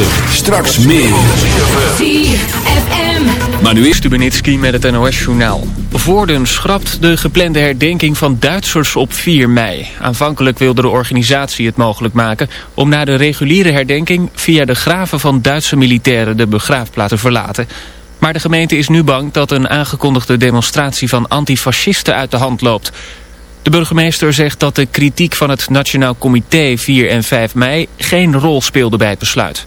9. Straks meer. 4FM. Maar nu is Stubenitski met het NOS-journaal. Voorden schrapt de geplande herdenking van Duitsers op 4 mei. Aanvankelijk wilde de organisatie het mogelijk maken... om na de reguliere herdenking via de graven van Duitse militairen... de begraafplaats te verlaten. Maar de gemeente is nu bang dat een aangekondigde demonstratie van antifascisten uit de hand loopt... De burgemeester zegt dat de kritiek van het Nationaal Comité 4 en 5 mei geen rol speelde bij het besluit.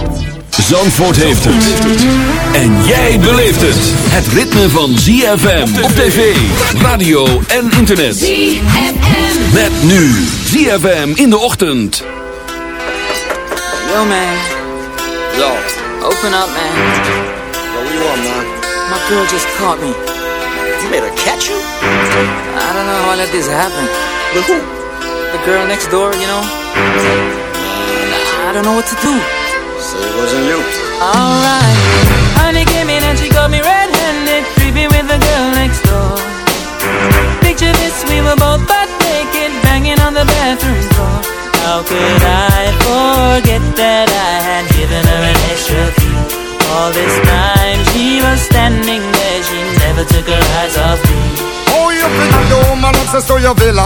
Zandvoort heeft het. En jij beleeft het. Het ritme van ZFM op tv, radio en internet. ZFM. Met nu ZFM in de ochtend. Yo, man. Yo, Open up, man. yo, what you want, man? My girl just caught me. You made her catch you? I don't know how I let this happen. With who? The girl next door, you know? I don't know what to do. Say it wasn't you. Alright. Honey came in and she got me red-handed, creepy with the girl next door. Picture this, we were both butt naked, banging on the bathroom floor. How could I forget that I had given her an extra key? All this time she was standing there, she never took her eyes off me. Oh, you think the woman access to your villa?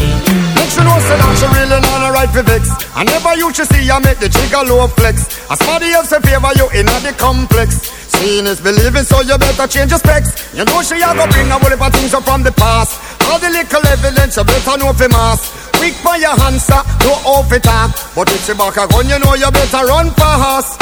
Sure know say that she really not a right for vex. I never used to see you make the jigger low flex. As somebody else in favor you in the complex. Seeing is believing, so you better change your specs. You know she a go bring a whole heap of things up from the past. All the little evidence you better know for mass. Quick for your answer, no off it talk. But if she back a gun, you know you better run fast.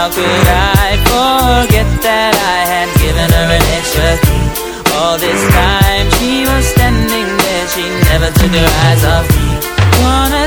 how could I forget that I had given her an extra key? All this time she was standing there, she never took her eyes off me. Wanna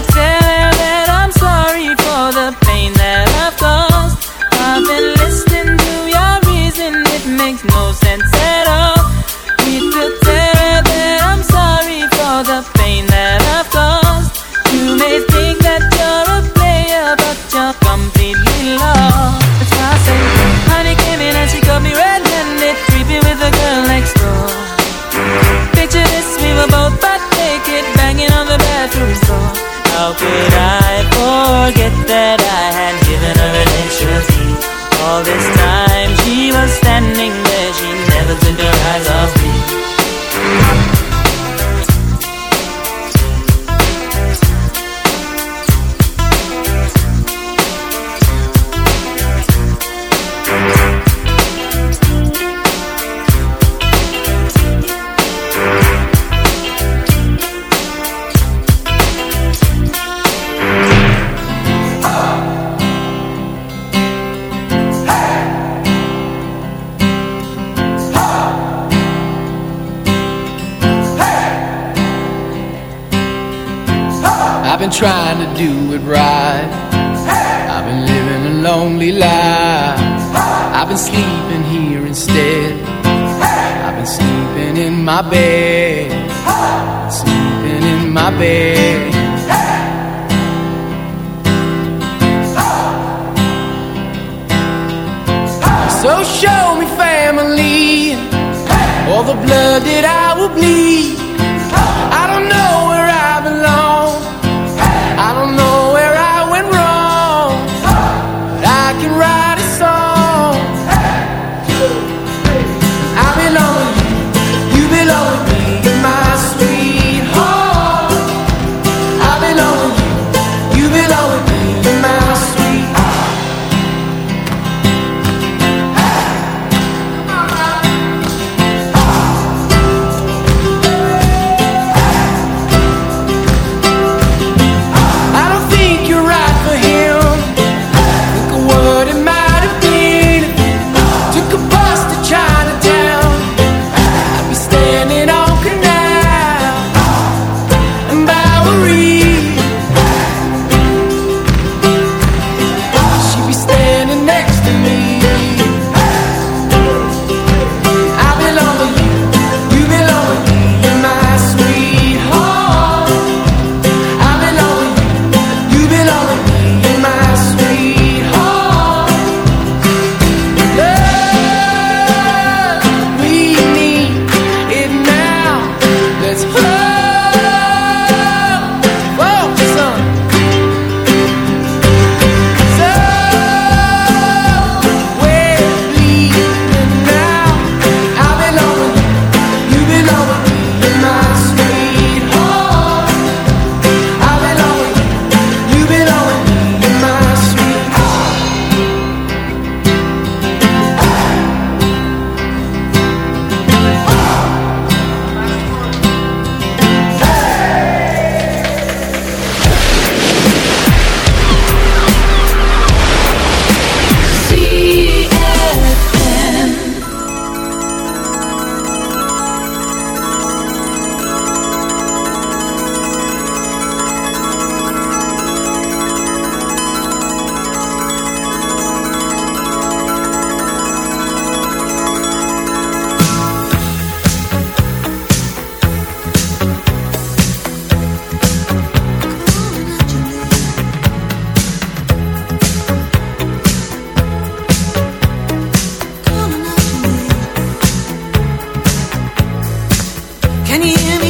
in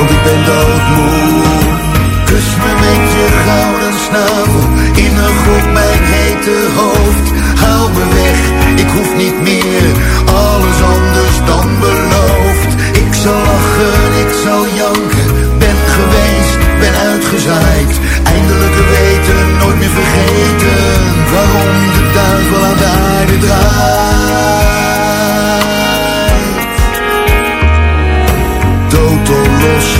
want ik ben doodmoe. Kus me met je gouden snavel, innig op mijn hete hoofd. Haal me weg, ik hoef niet meer, alles anders dan beloofd. Ik zal lachen, ik zal janken, ben geweest, ben uitgezaaid. Eindelijk weten, nooit meer vergeten, waarom de duivel aan de aarde draait.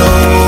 om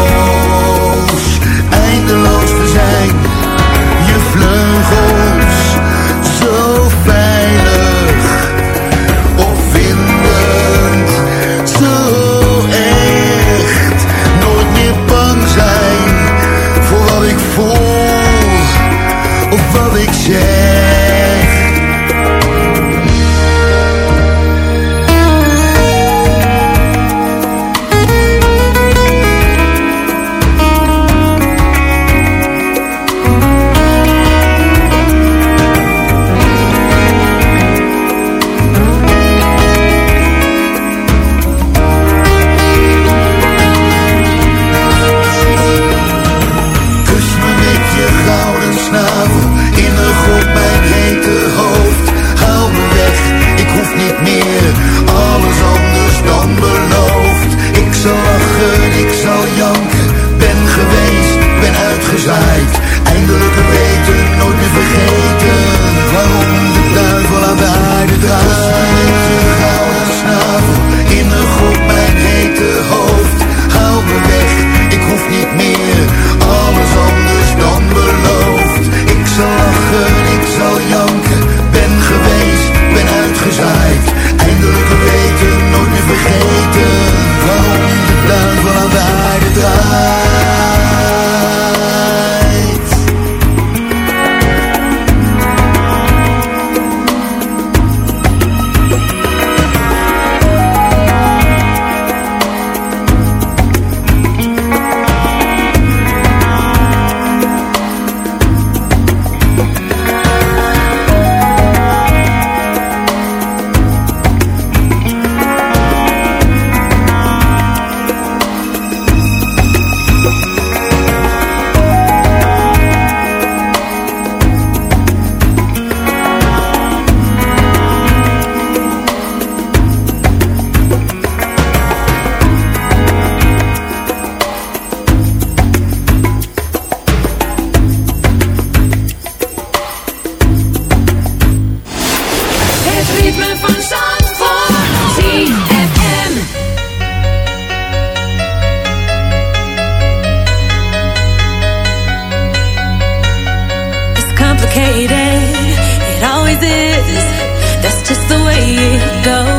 you go.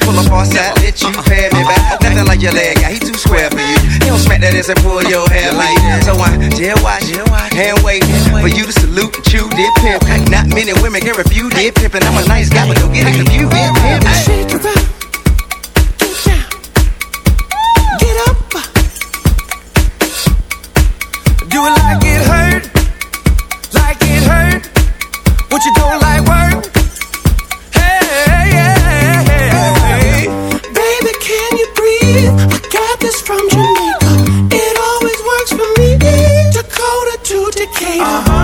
Pull up on side, let you pay me back. Nothing like your leg Yeah, he too square for you. He don't smack that ass and pull your hair like So I jail watch, hand wait for you to salute and chew dip pimp. Not many women can refute dip pimp, and I'm a nice guy, but don't get it confused. Shake it up. Get up. Do it like it hurt, like it hurt. What you don't like work. from Jamaica. It always works for me. Dakota to Decatur. Uh-huh.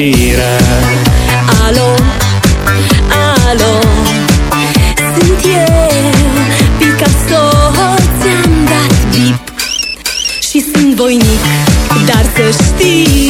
Fericirea Alo, alo Sunt eu, Picasso Ți-am dat bip Și sunt voinic Dar să știi,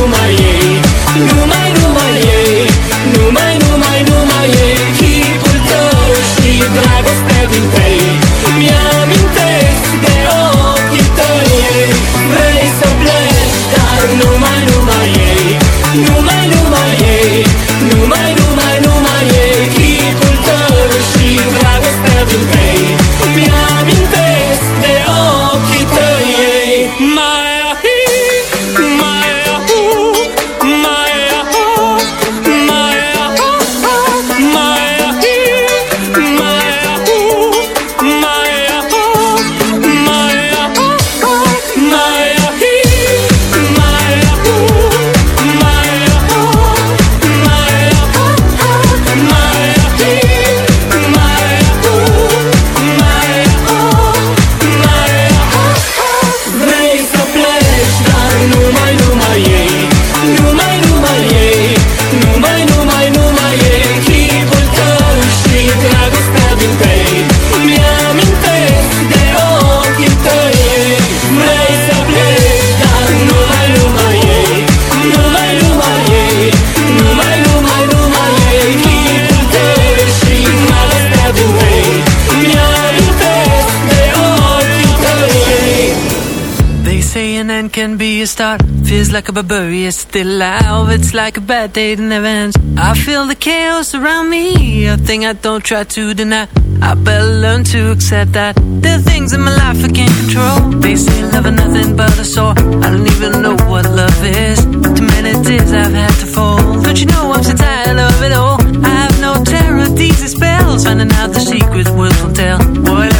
ei like a barbarian still alive. It's like a bad day in ends. I feel the chaos around me, a thing I don't try to deny. I better learn to accept that there are things in my life I can't control. They say love is nothing but a sore. I don't even know what love is. Too many tears I've had to fall. Don't you know I'm so tired of it all? I have no terror, these spells. Finding out the secret words won't tell.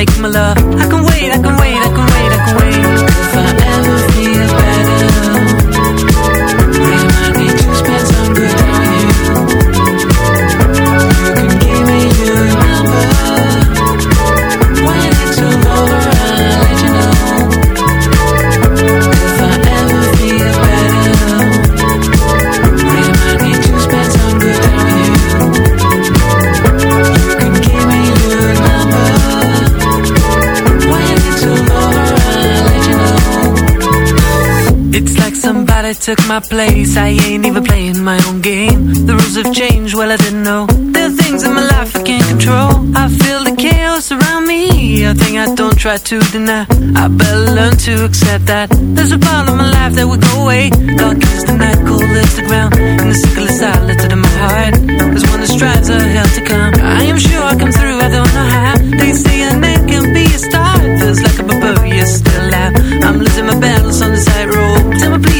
Make my love. I can took my place. I ain't even playing my own game. The rules have changed, well I didn't know. There are things in my life I can't control. I feel the chaos around me. A thing I don't try to deny. I better learn to accept that. There's a part of my life that will go away. Dark is the night, cold is the ground. And the sickle is I lifted in my heart. There's when the strives are hell to come I am sure I'll come through, I don't know how. They say a man can be a star. Feels like a barbarian still out I'm losing my battles on the side road Tell me please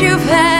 you've had.